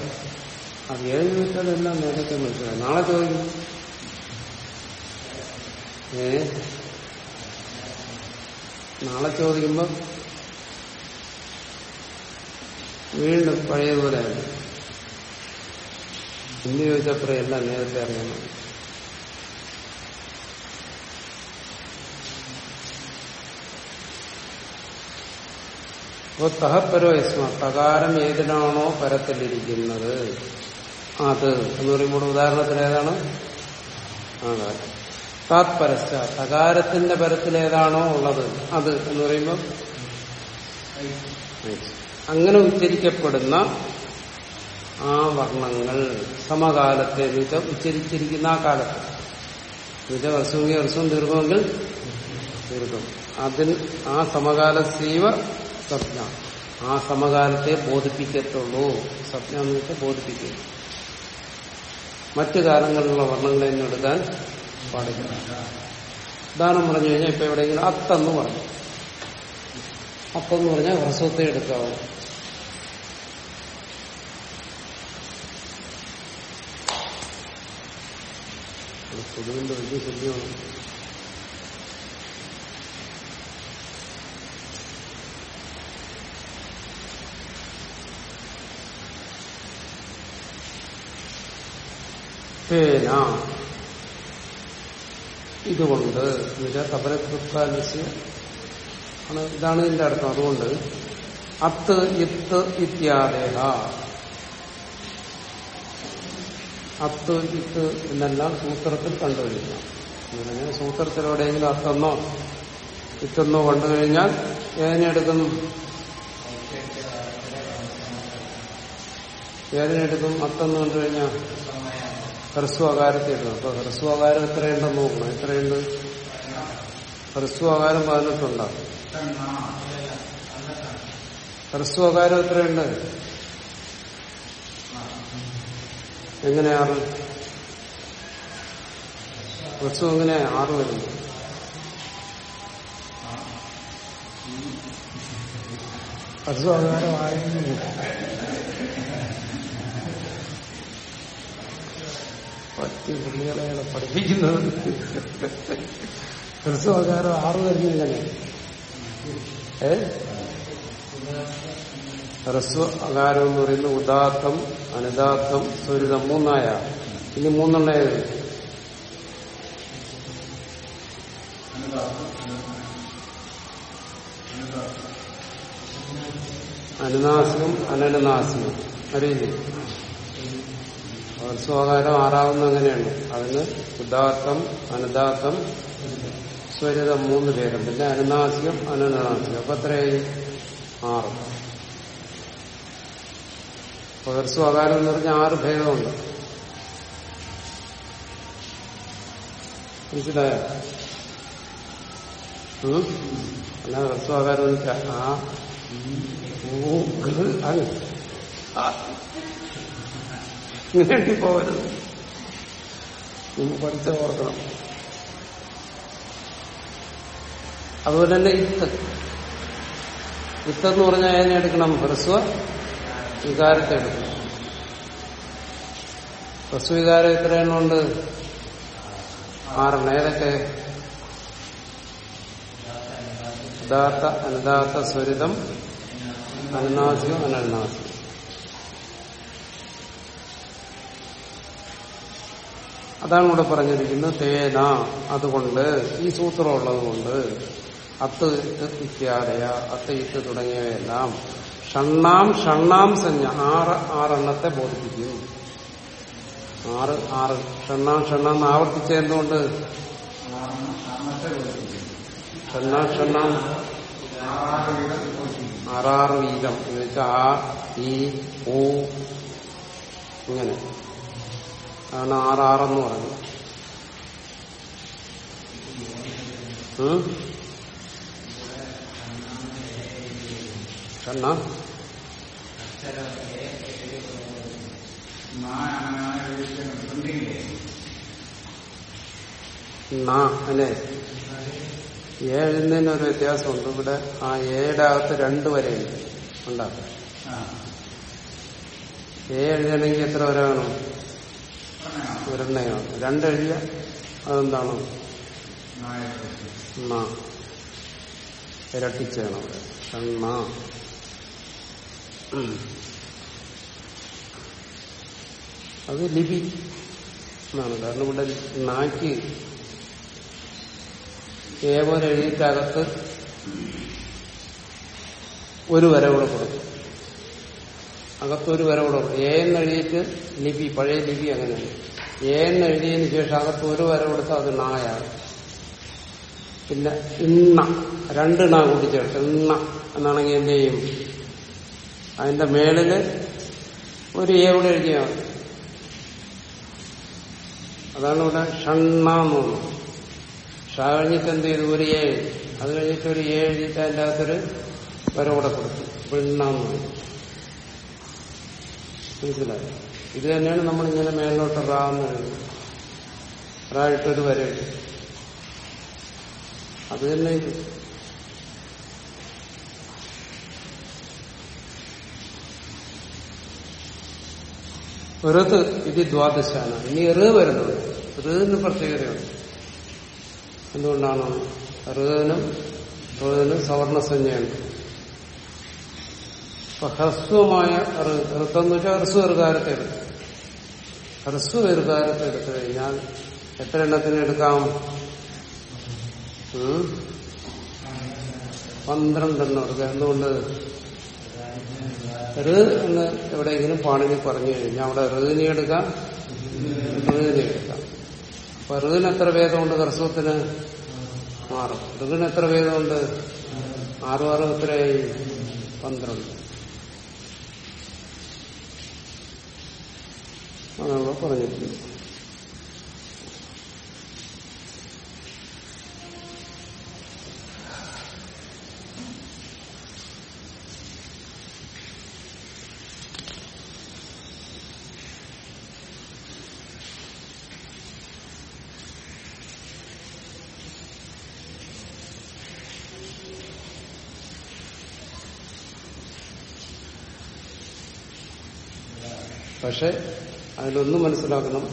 അത് ഏഴ് ചോദിച്ചാലെല്ലാം നേരത്തെ മനസ്സിലായി. നാളെ ചോദിക്കും. ഏ? നാളെ ചോദിക്കുമ്പോ വീണ്ടും പഴയ പോലെ ഇന്ന് ചോദിച്ചപ്പറേ എല്ലാം നേരത്തെ അറിയണം അപ്പോൾ തഹപ്പരോ യസ്മ തകാരം ഏതിനാണോ പരത്തിലിരിക്കുന്നത്? അത് എന്ന് പറയുമ്പോൾ ഉദാഹരണത്തിന് ഏതാണ്? ആകാരം. താത്പരസ്ഥ തകാരത്തിന്റെ പരത്തിൽ ഏതാണോ ഉള്ളത്? അത് എന്ന് പറയുമ്പോൾ അങ്ങനെ ഉച്ചരിക്കപ്പെടുന്ന ആ വർണങ്ങൾ സമകാലത്തെ എന്ന് ഉച്ചരിച്ചിരിക്കുന്ന ആ കാലത്ത്. എന്നുവെച്ചാൽ വർഷമെങ്കിൽ വർഷവും ദീർഘമെങ്കിൽ ദീർഘം. അതിൽ ആ സമകാല സീവ സ്വപ്ന. ആ സമകാലത്തെ ബോധിപ്പിക്കത്തുള്ളൂ. സ്വപ്ന എന്ന് വെച്ചാൽ ബോധിപ്പിക്കുക. മറ്റു കാലങ്ങളിലുള്ള വർണങ്ങളെ എടുക്കാൻ പാടില്ല. ഉദാഹരണം പറഞ്ഞു കഴിഞ്ഞാൽ ഇപ്പൊ എവിടെയെങ്കിലും അത്തെന്ന് പറഞ്ഞു. അത്തെന്ന് പറഞ്ഞാൽ ഹ്രസ്വത്തെ എടുക്കാവൂ. കൊതുവിന്റെ വലിയ ശല്യമാണ്. ഇതുകൊണ്ട് എന്നുവെച്ചാൽ തപരകൃത്കാലസ്യ ആണ്. ഇതാണ് ഇതിന്റെ അർത്ഥം. അതുകൊണ്ട് അത്ത് ഇത്ത് ഇത്യാദേഹ. അത്ത് ഇത്ത് എന്നെല്ലാം സൂത്രത്തിൽ എന്ന് പറഞ്ഞാൽ സൂത്രത്തിൽ എവിടെയെങ്കിലും അത്തെന്നോ ഇത്തെന്നോ കണ്ടു കഴിഞ്ഞാൽ ഏതിനെടുക്കും ഏതിനെടുക്കും അത്തെന്ന് കണ്ടു കഴിഞ്ഞാൽ ഹ്രസ്വകാരത്തെ എടുക്കും അപ്പൊ ഹ്രസ്വകാരം എത്രയുണ്ടെന്ന് നോക്കണം. എത്രയുണ്ട്? ഹ്രസ്വകാരം പതിനെട്ടുണ്ടാകും. ഹ്രസ്വകാരം എത്രയുണ്ട്? എങ്ങനെ ആറ് ഹ്രസ്വം എങ്ങനെ? ആറ് വരുന്നു ഹ്രസ്വകാരം ആയിരുന്നു പറ്റി പുള്ളികളെയാണ് പഠിപ്പിക്കുന്നത്. ഹ്രസ്വകാരം ആറ് വരുന്നില്ലേ ഏ? ഹ്രസ്വ അകാരം എന്ന് പറയുന്നത് ഉദാത്തം അനുദാത്തം സ്വരിതം മൂന്നായ. ഇനി മൂന്നെണ്ണയത് അനുനാസികം അനനുനാസികം. അറിയില്ലേ? ഹ്രസ്വകാരം ആറാവുന്ന അങ്ങനെയാണ്. അതിന് ഉദാത്തം അനുദാത്തം സ്വരിതം മൂന്ന് പേരും പിന്നെ അനുനാസികം അനനുനാസികം. അപ്പൊ എത്രയായി? ആറ്. ഹ്രസ്വകാരം എന്ന് പറഞ്ഞാൽ ആറ് ഭേദമുണ്ട്. മനസ്സിലായോ? ഉം? അല്ല ഹ്രസ്വകാരം എന്ന് വെച്ചാൽ പോകരുത്. നമ്മൾ പഠിച്ച ഓർക്കണം. അതുപോലെ തന്നെ ഇത്ത് ഇത്തെന്ന് പറഞ്ഞാൽ അതിനെ എടുക്കണം? ഹ്രസ്വ വികാരത്തെ എടുക്കണം ഹ്രസ്വ വികാരം എത്ര എണ്ണമുണ്ട് ആറെണ്ണം ഏതൊക്കെ ഉദാത്ത അനുദാത്ത സ്വരിതം അനുനാസികം അനനുനാസികം അതാണ് ഇവിടെ പറഞ്ഞിരിക്കുന്നത്. തേന അതുകൊണ്ട് ഈ സൂത്രം ഉള്ളതുകൊണ്ട് അത്ത് ഇത്ത് ഇത്യാദയ അത്ത് ഇത്ത് തുടങ്ങിയവയെല്ലാം ഷണ്ണാം ഷണ്ണാം സഞ്ജ ആറ് ആറെണ്ണത്തെ ബോധിപ്പിക്കുന്നു. ആറ് ആറ് ഷണ്ണാം ഷണ്ണാം ആവർത്തിച്ച എന്തുകൊണ്ട് ഷണ്ണാം ഷണ്ണാം. ആറാറ് വീതം. എന്ന് വെച്ചാൽ ആ ഈ ഊ ഇങ്ങനെ. അതാണ് ആറാറെന്ന് പറഞ്ഞു ഷണ്ണ. അല്ലേ? ഏഴുന്നതിന് ഒരു വ്യത്യാസമുണ്ട്. ഇവിടെ ആ ഏയുടെ അകത്ത് രണ്ട് വരെയുണ്ട്. ഉണ്ടാക്കും ഏ എഴുതണമെങ്കിൽ എത്ര വരെ വേണം? ഒരെണ്ണയാണ് രണ്ടെഴുതിയ അതെന്താണ്? ഇരട്ടിച്ചാണ് ഇരട്ടിച്ച് വേണം അവിടെ കണ്ണ. അത് ലിപി എന്നാണ്. കാരണം ഇവിടെ നാക്ക് ഏപോലെ പോലെ എഴുതിയിട്ടകത്ത് ഒരു വര കൂടെ കൊടുക്കും. അകത്തൊരു വര കൂടെ കൊടുക്കും. എ എന്ന് എഴുതിയിട്ട് ലിപി പഴയ ലിപി അങ്ങനെയാണ്. എ എന്ന് എഴുതിയതിന് ശേഷം അകത്ത് ഒരു വര കൊടുത്താൽ അത് നായാണ്. പിന്നെ ഇണ്ണ രണ്ട് ണ കൂടി ചേർത്ത് ഇണ്ണ എന്നാണെങ്കിൽ എന്ത് ചെയ്യും? അതിന്റെ മേളിൽ ഒരു എ കൂടെ എഴുതിയാൽ മതി. അതാണ് ഇവിടെ ഷണ്ണാന്നുള്ളത് എന്ന് ഷ കഴിഞ്ഞിട്ട് എന്ത് ചെയ്തു? ഒരു എ അത് കഴിഞ്ഞിട്ട് ഒരു എ എഴുതിയിട്ട് അതിന്റെ അകത്തൊരു വര കൂടെ കൊടുത്തു. പിണ്ണെന്ന് മനസ്സിലായി? ഇത് തന്നെയാണ് നമ്മൾ ഇങ്ങനെ മേലോട്ട് റാന്ന് എഴുതുന്നത് റായിട്ടൊരു വര എഴുതി. അത് തന്നെ ഋത് ഇത് ദ്വാദശാന. ഇനി ഋ വരുന്നത്. ഋന്ന് പ്രത്യേകതയുണ്ട്. എന്തുകൊണ്ടാണ്? ഋനും ഋനും സവർണസഞ്ജയുണ്ട് അപ്പൊ ഹ്രസ്വമായ ഋത്തെന്ന് വെച്ചാൽ ഹ്രസ്വ എറുകാരത്തെ എടുത്തു. ഹ്രസ്വ എറുകാരത്തെ എടുത്തു കഴിഞ്ഞാൽ എത്ര എണ്ണത്തിന് എടുക്കാം? പന്ത്രണ്ടെണ്ണം എടുക്കാം. എന്തുകൊണ്ട്? ഋ എന്ന് എവിടെയെങ്കിലും പാണിനി പറഞ്ഞു കഴിഞ്ഞാൽ അവിടെ ഋതിനെ എടുക്കാം ഋതിനെ എടുക്കാം. അപ്പൊ ഋതിന് എത്ര ഭേദമുണ്ട് ഹ്രസ്വത്തിന് ആറ്. ഋതിന് എത്ര ഭേദമുണ്ട് ആറും ആറും എത്രയായി? പന്ത്രണ്ട്. അതാണ് പറഞ്ഞിരിക്കുന്നത്. പക്ഷെ അതിലൊന്നും മനസ്സിലാക്കണം.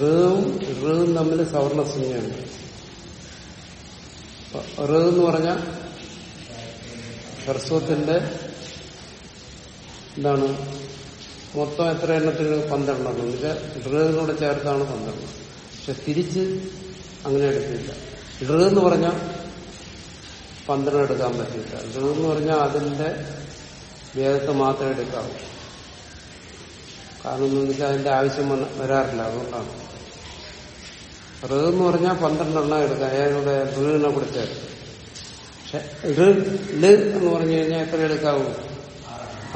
ഋവും ഋവും തമ്മിൽ സവർണ ഋ എന്ന് പറഞ്ഞാൽ ഹർസ്വത്തിന്റെ എന്താണ് മൊത്തം എത്ര എണ്ണത്തിന് പന്ത്രണ്ടെണ്ണം. എന്ന് വെച്ചാൽ ഋവിനോട് ചേർത്താണ് പന്ത്രണ്ട്. പക്ഷെ തിരിച്ച് അങ്ങനെ എടുക്കില്ല ഋ എന്ന് പറഞ്ഞാൽ പന്ത്രണ്ട് എടുക്കാൻ പറ്റില്ല. ഋ എന്ന് പറഞ്ഞാൽ അതിന്റെ വേദത്തെ മാത്രമേ എടുക്കാവൂ. കാരണം എന്ന് വെച്ചാൽ അതിന്റെ ആവശ്യം വരാറില്ല അതുകൊണ്ടാണ്. ഋ എന്ന് പറഞ്ഞാൽ പന്ത്രണ്ടെണ്ണം എടുക്കുക അയാളുടെ കൂടെ ചേർത്ത് പക്ഷെ ഋ എന്ന് പറഞ്ഞു കഴിഞ്ഞാൽ എത്ര എടുക്കാവൂ?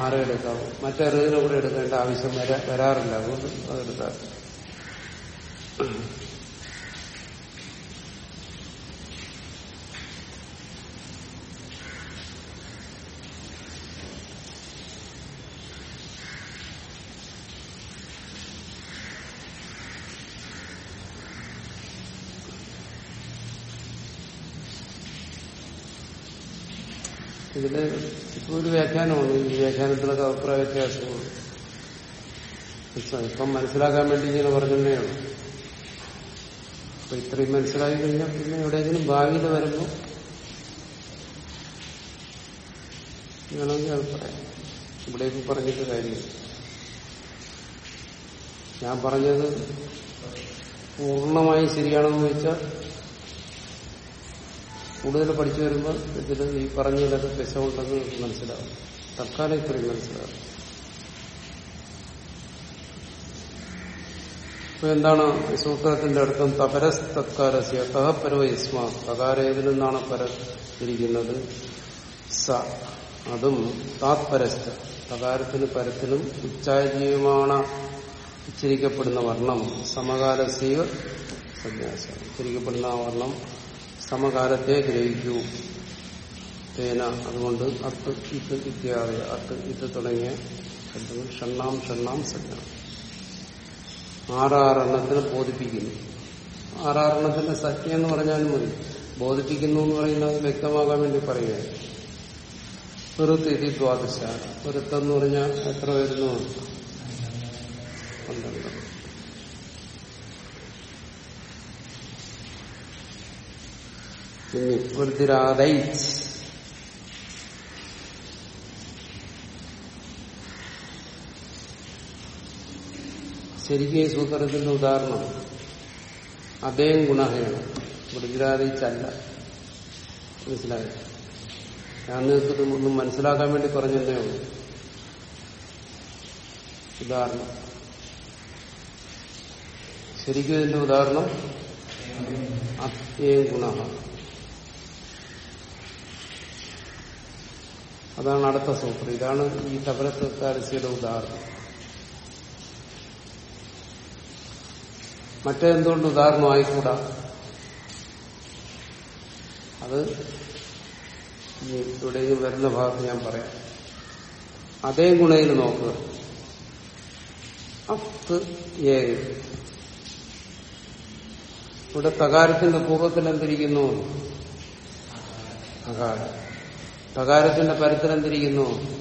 ആറ് എടുക്കാവൂ. മറ്റേ ഋവിനെ കൂടെ എടുക്കേണ്ട ആവശ്യം വരാറില്ല. അതുകൊണ്ട് അതെടുക്കാറ് ഇതിൽ ഇപ്പൊ ഒരു വ്യാഖ്യാനമാണ്. ഈ വ്യാഖ്യാനത്തിലൊക്കെ അഭിപ്രായ വ്യത്യാസമാണ് ഇപ്പം മനസ്സിലാക്കാൻ വേണ്ടി ഇങ്ങനെ പറഞ്ഞതന്നെയാണ്. അപ്പൊ ഇത്രയും മനസ്സിലാക്കി കഴിഞ്ഞാൽ പിന്നെ എവിടെയെങ്കിലും ഭാവിയിൽ വരുമ്പോൾ വേണമെങ്കിൽ അത് പറയാം. ഇവിടേക്ക് പറഞ്ഞിട്ട് കാര്യം ഞാൻ പറഞ്ഞത് പൂർണമായി ശരിയാണെന്ന് വെച്ചാൽ കൂടുതൽ പഠിച്ചു വരുമ്പോൾ ഇതിൽ ഈ പറഞ്ഞതിലൊക്കെ വിഷമുണ്ടെന്ന് നിങ്ങൾക്ക് മനസ്സിലാവും. തൽക്കാലം ഇത്രയും മനസ്സിലാവും. ഇപ്പൊ എന്താണ്? സൂത്രത്തിന്റെ അർത്ഥം തപരസ് തത്കാരസ്യ തഹ പരവൈസ്മ തകാര ഏതിൽ നിന്നാണ് പര സ അതും താത്പരസ്ഥ തകാരത്തിന് പരത്തിലും ഉച്ചാജീവമാണ് ഉച്ചരിക്കപ്പെടുന്ന വർണം. സമകാലസ്യ സന്യാസം ഉച്ചരിക്കപ്പെടുന്ന ആ വർണം സമകാലത്തെ ഗ്രഹിക്കൂ. തേന അതുകൊണ്ട് അർത്ഥ ഇത് ഇത്യാദി അർത്ഥ ഇത് തുടങ്ങിയ ശബ്ദങ്ങൾ ഷണ്ണാം ഷണ്ണാം സജ്ഞ ആറാറെണ്ണത്തിന് ബോധിപ്പിക്കുന്നു. ആറാറെണ്ണത്തിന്റെ സജ്ഞ എന്ന് പറഞ്ഞാലും മതി. ബോധിപ്പിക്കുന്നു എന്ന് പറയുന്നത് വ്യക്തമാകാൻ വേണ്ടി പറയുക വെറുത്ത് ഇതി ദ്വാദശ. വെറുത്തെന്ന് പറഞ്ഞാൽ എത്ര വരുന്നു? പന്ത്രണ്ട്. ഇനി വൃത്തിരാതൈ ശരിക്കും സൂത്രത്തിന്റെ ഉദാഹരണം. അതേം ഗുണഹയാണ് വൃതിരാതയിച്ചല്ല മനസ്സിലായി? ഞാൻ നിങ്ങൾക്ക് ഒന്നും മനസ്സിലാക്കാൻ വേണ്ടി പറഞ്ഞതേ ഉള്ളൂ. ഉദാഹരണം. ശരിക്കും ഇതിന്റെ ഉദാഹരണം? അത്യേ ഗുണ അതാണ് അടുത്ത സൂത്രം. ഇതാണ് ഈ തപരത്വക്കാരസിയുടെ ഉദാഹരണം. മറ്റെന്തുകൊണ്ട് ഉദാഹരണം ആയിക്കൂടാ? അത് ഇവിടെയും വരുന്ന ഭാഗത്ത് ഞാൻ പറയാം. അതേ ഗുണയിൽ നോക്കുക. അത്ത് ഏഴ് ഇവിടെ തകാരത്തിന്റെ പൂർവത്തിൽ എന്തിരിക്കുന്നു? അകാരം തകാരത്തിന്റെ പരത്തിൽ എന്തിരിക്കുന്നു?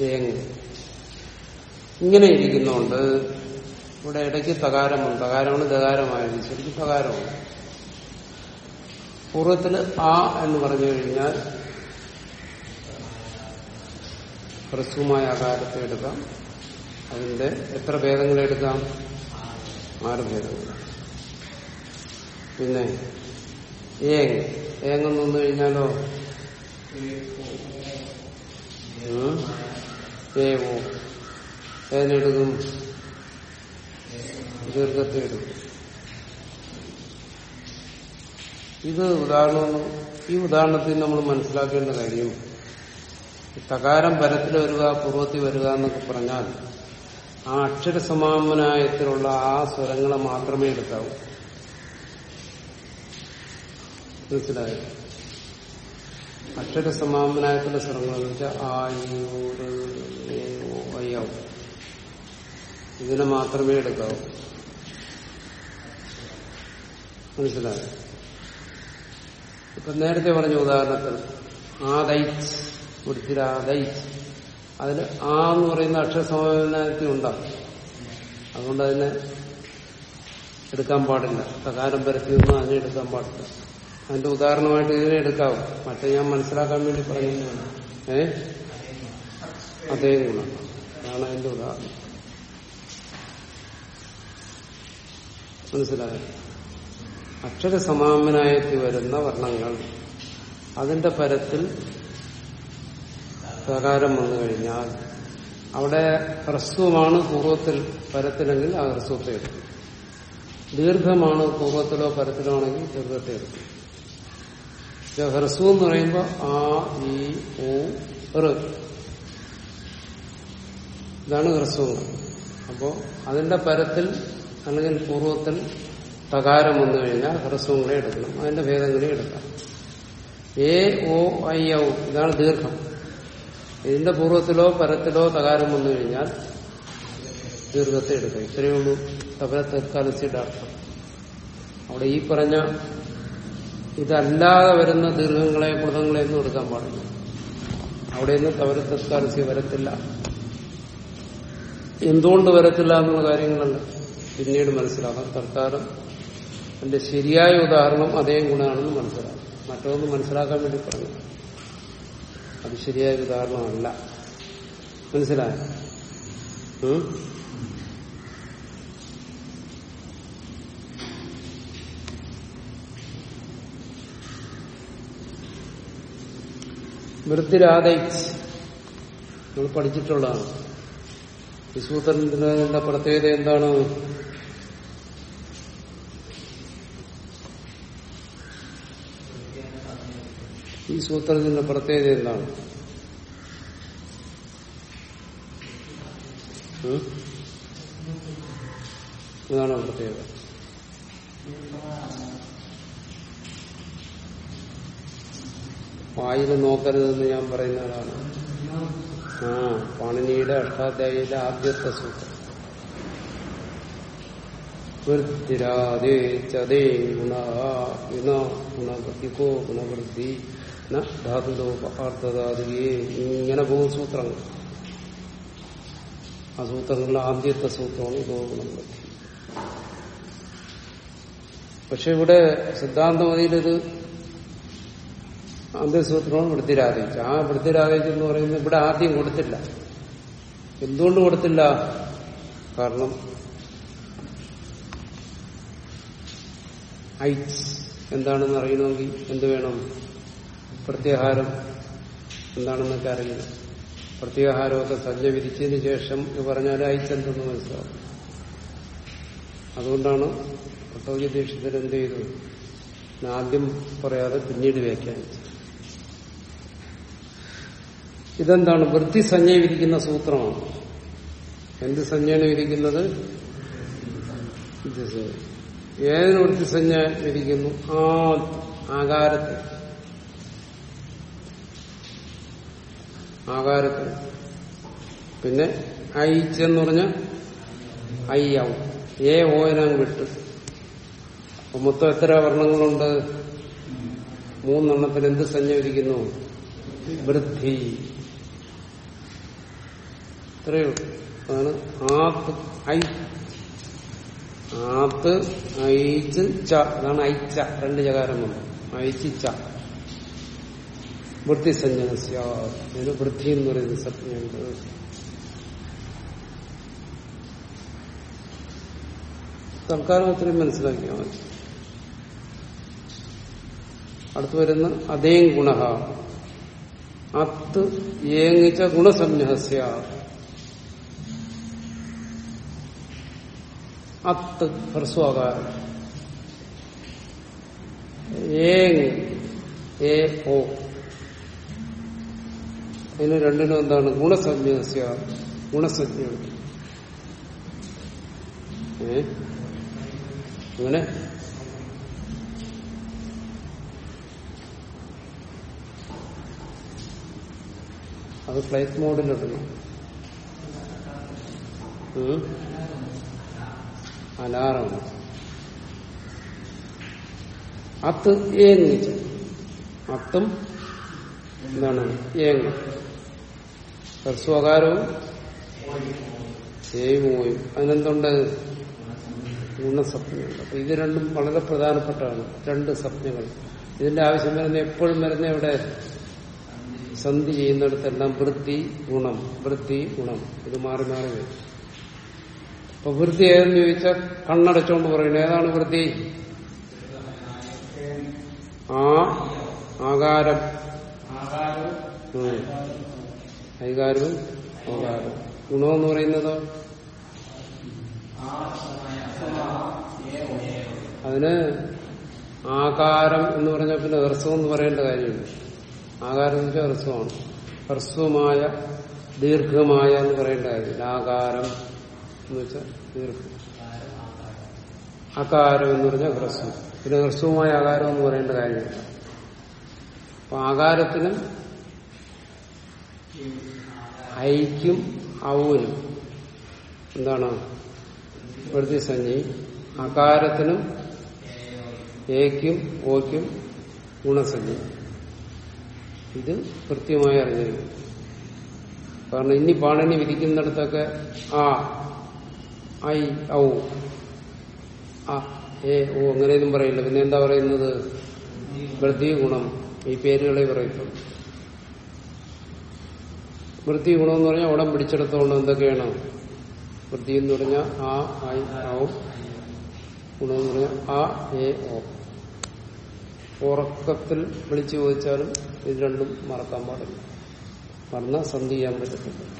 തേങ്ങ. ഇങ്ങനെ ഇരിക്കുന്നുണ്ട്. ഇവിടെ ഇടയ്ക്ക് തകാരമുണ്ട് തകാരമാണ് ദകാരമായത് ശരിക്കും തകാരമാണ് പൂർവത്തിൽ ആ എന്ന് പറഞ്ഞു കഴിഞ്ഞാൽ ഹ്രസ്വമായ ആകാരത്തെ എടുക്കാം. അതിന്റെ എത്ര ഭേദങ്ങളെടുക്കാം ആറ് ഭേദങ്ങൾ. പിന്നെ ഏങ് ഏങ്ങെന്ന് വന്നു കഴിഞ്ഞാലോ? ഏവോ. ഏതിനെടുക്കും ദീർഘത്തെ എടുക്കും. ഇത് ഉദാഹരണം ഈ ഉദാഹരണത്തിൽ നമ്മൾ മനസ്സിലാക്കേണ്ട കാര്യം തകാരം പരത്തിൽ വരിക പൂർവത്തിൽ വരിക എന്നൊക്കെ പറഞ്ഞാൽ ആ അക്ഷരസമാമനായത്തിലുള്ള ആ സ്വരങ്ങളെ മാത്രമേ എടുക്കാവൂ. മനസ്സിലായോ അക്ഷരസമാമനായത്തിലുള്ള സ്വരങ്ങൾ എന്ന് വെച്ചാൽ ആ യൂറ് അയ്യോ ഇതിനെ മാത്രമേ എടുക്കാവൂ. മനസ്സിലായോ? ഇപ്പൊ നേരത്തെ പറഞ്ഞ ഉദാഹരണത്തിൽ ആദൈച്ച് വൃത്തിരാദൈച്ച് അതിൽ ആ എന്ന് പറയുന്ന അക്ഷരസമാനത്തിൽ ഉണ്ടാകും അതുകൊണ്ട് അതിനെ എടുക്കാൻ പാടില്ല. പ്രകാരം പരത്തി നിന്നും അതിനെ എടുക്കാൻ പാടില്ല. അതിന്റെ ഉദാഹരണമായിട്ട് ഇതിനെ എടുക്കാവും മറ്റേ ഞാൻ മനസ്സിലാക്കാൻ വേണ്ടി പറയുന്നതാണ് ഏ? അതേ ഗുണം. അതാണ് അതിന്റെ ഉദാഹരണം. അക്ഷര അക്ഷരസമാമനായത്തിൽ വരുന്ന വർണങ്ങൾ അതിന്റെ പരത്തിൽ പ്രകാരം വന്നു കഴിഞ്ഞാൽ അവിടെ ഹ്രസ്വമാണ് പൂർവത്തിൽ പരത്തിലെങ്കിൽ ആ ഹ്രസ്വത്തെ എടുക്കും. ദീർഘമാണ് പൂർവത്തിലോ പരത്തിലോ ആണെങ്കിൽ ദീർഘത്തെ എടുക്കും. ഹ്രസ്വം എന്ന് പറയുമ്പോൾ ആ ഈ ഓ ഇതാണ് ഹ്രസ്വങ്ങൾ അപ്പോ അതിന്റെ പരത്തിൽ അല്ലെങ്കിൽ പൂർവത്തിൽ തകാരം വന്നു കഴിഞ്ഞാൽ ഹ്രസ്വങ്ങളെ എടുക്കണം. അതിന്റെ ഭേദങ്ങളെ എടുക്കാം. എ ഓ ഐ ഔ. ഇതാണ് ദീർഘം. ഇതിന്റെ പൂർവത്തിലോ പരത്തിലോ തകാരം വന്നു കഴിഞ്ഞാൽ ദീർഘത്തെ എടുക്കാം. ഇത്രയേ ഉള്ളൂ. തപര തൽക്കാലസിയുടെ അർത്ഥം. അവിടെ ഈ പറഞ്ഞ ഇതല്ലാതെ വരുന്ന ദീർഘങ്ങളെ മൃതങ്ങളെ ഒന്നും എടുക്കാൻ പാടില്ല. അവിടെ തവര തസ്കാരസ്യ വരത്തില്ല. എന്തുകൊണ്ട് വരത്തില്ല എന്നുള്ള കാര്യങ്ങളല്ല. പിന്നീട് മനസ്സിലാക്കാം. സർക്കാരും എന്റെ ശരിയായ ഉദാഹരണം അതേ ഗുണമാണെന്ന് മനസ്സിലാക്കാം. മറ്റൊന്ന് മനസ്സിലാക്കാൻ വേണ്ടി പറഞ്ഞു. അത് ശരിയായ ഉദാഹരണമല്ല. മനസ്സിലായോ? ഉം? വൃത്തിരാധയിച്ച് നമ്മൾ പഠിച്ചിട്ടുള്ളതാണ് ഈ സൂത്രത്തിന്റെ പ്രത്യേകത എന്താണ് ഈ സൂത്രത്തിന്റെ പ്രത്യേകത എന്താണ്? ഇതാണ് പ്രത്യേകത വായിൽ നോക്കരുതെന്ന് ഞാൻ പറയുന്നതാണ് ആ പാണിനിയുടെ അഷ്ടാധ്യായിയിലെ ആദ്യത്തെ സൂത്രം. വൃത്തിരാതേ ചതേ ഗുണ ഗുണ ഗുണവൃത്തിക്കോ ഗുണവൃത്തി ന ധാതുലോ അർത്ഥധാതുകയെ ഇങ്ങനെ പോകും സൂത്രങ്ങൾ. ആ സൂത്രങ്ങളുടെ ആദ്യത്തെ സൂത്രമാണ് ഇതോ ഗുണവൃത്തി. പക്ഷെ ഇവിടെ സിദ്ധാന്തമതിയിലിത് അന്ത്യസൂത്രമാണ് വൃത്തിരാധയിച്ച് ആ വൃത്തിരാധയിച്ച് എന്ന് പറയുന്നത് ഇവിടെ ആദ്യം കൊടുത്തില്ല. എന്തുകൊണ്ട് കൊടുത്തില്ല? കാരണം ഐറ്റ്സ് എന്താണെന്ന് അറിയണമെങ്കിൽ എന്ത് വേണം? പ്രത്യാഹാരം എന്താണെന്നൊക്കെ അറിയണം. പ്രത്യാഹാരമൊക്കെ സജ്ജ വിധിച്ചതിന് ശേഷം പറഞ്ഞാൽ ഐറ്റ്സ് എന്തെന്ന് മനസ്സിലാവും. അതുകൊണ്ടാണ് പട്ടോജി ദീക്ഷിതർ എന്ത് ചെയ്തു ആദ്യം പറയാതെ പിന്നീട് വ്യാഖ്യാനിച്ചു ഇതെന്താണ്? വൃത്തി സഞ്ജയ വിരിക്കുന്ന സൂത്രമാണ്. എന്ത് സഞ്ജയാണ് വിരിക്കുന്നത് ഏതിന് വൃത്തി സഞ്ജ വിരിക്കുന്നു ആ ആകാരത്തിൽ. ആകാരത്തിൽ. പിന്നെ ഐച്ച് എന്ന് പറഞ്ഞ ഐ ആവും. ഏ ഓയനങ്ങ് വിട്ട്. മൊത്തം എത്ര വർണങ്ങളുണ്ട്? മൂന്നെണ്ണത്തിൽ എന്ത് സഞ്ജ വിധിക്കുന്നു വൃദ്ധി ഇത്രയേ അതാണ് ഐ. ആത്ത് ഐച്ച് ച. അതാണ് ഐച്ച. രണ്ട് ചകാരം വന്നു ഐച്ച് ച. വൃത്തി സഞ്ജനസ്യ. ഇതിന് വൃത്തി എന്ന് പറയുന്ന സജ്ഞയുണ്ട് തൽക്കാലം അത്രയും മനസ്സിലാക്കിയാൽ മതി. അടുത്ത് വരുന്ന അതേ ഗുണ. അത്ത് ഏങ്ങിച്ച ഗുണസംഹസ്യ അത്ത് ഹ്രസ്വകാരം ഏങ് ഏ ഓ. ഇതിന് രണ്ടിനും എന്താണ്? ഗുണസംഹസ്യ ഗുണസഞ്ജയുണ്ട് ഏ? അങ്ങനെ അത് ഫ്ലൈറ്റ് മോഡിലിടണം. അലാറമാണ് അത്ത് ഏങ്ങിച്ച് അത്തും എന്താണ്? ഏങ്ങ ഹ്രസ്വകാരവും ഏമോയും അതിനെന്തുണ്ട്? ഗുണസപ്നയുണ്ട് അപ്പൊ ഇത് രണ്ടും വളരെ പ്രധാനപ്പെട്ടതാണ്. രണ്ട് സ്വപ്നങ്ങൾ. ഇതിന്റെ ആവശ്യം വരുന്ന എപ്പോഴും വരുന്ന ഇവിടെ സന്ധി ചെയ്യുന്നിടത്തെല്ലാം വൃത്തി ഗുണം. വൃത്തി ഗുണം. ഇത് മാറി മാറി വരും. അപ്പൊ വൃത്തി ഏതെന്ന് ചോദിച്ചാൽ കണ്ണടച്ചോണ്ട് പറയുന്നത് ഏതാണ് വൃത്തി? ആ ആകാരം. ഐകാരവും ഗുണമെന്ന് പറയുന്നതോ? അതിന് ആകാരം എന്ന് പറഞ്ഞാൽ പിന്നെ ഹ്രസ്വം എന്ന് പറയേണ്ട കാര്യമില്ല. ആകാരം എന്ന് വെച്ചാൽ ഹ്രസ്വമാണ്. ഹ്രസ്വമായ ദീർഘമായ എന്ന് പറയേണ്ട കാര്യമില്ല. ആകാരം എന്ന് വെച്ചാൽ ദീർഘം അകാരം എന്ന് പറഞ്ഞാൽ ഹ്രസ്വം. പിന്നെ ഹ്രസ്വമായ ആകാരം എന്ന് പറയേണ്ട കാര്യമില്ല. അപ്പൊ ആകാരത്തിനും ഐക്കും ഔനും എന്താണ്? പ്രതിസഞ്ജി അകാരത്തിനും ഏക്കും ഓയ്ക്കും ഗുണസഞ്ജി ഇത് കൃത്യമായി അറിഞ്ഞിരിക്കും കാരണം ഇനി പാണിനി വിധിക്കുന്നിടത്തൊക്കെ ആ ഐ ഔ എ ഓ അങ്ങനെയൊന്നും പറയില്ല. പിന്നെ എന്താ പറയുന്നത്? വൃദ്ധി ഗുണം ഈ പേരുകളെ പറയത്തുള്ളൂ. വൃത്തി ഗുണം എന്ന് പറഞ്ഞാൽ ഉടൻ പിടിച്ചെടുത്തോണ്ട് എന്തൊക്കെയാണ്? വൃത്തി എന്ന് പറഞ്ഞാൽ ആ ഐ ഔ. ഗുണം എന്ന് പറഞ്ഞാൽ ആ എ ഓ. ഉറക്കത്തിൽ വിളിച്ചു ചോദിച്ചാലും ഇത് രണ്ടും മറക്കാൻ പാടില്ല. മറന്നാൽ സന്ധി ചെയ്യാൻ പറ്റത്തില്ല.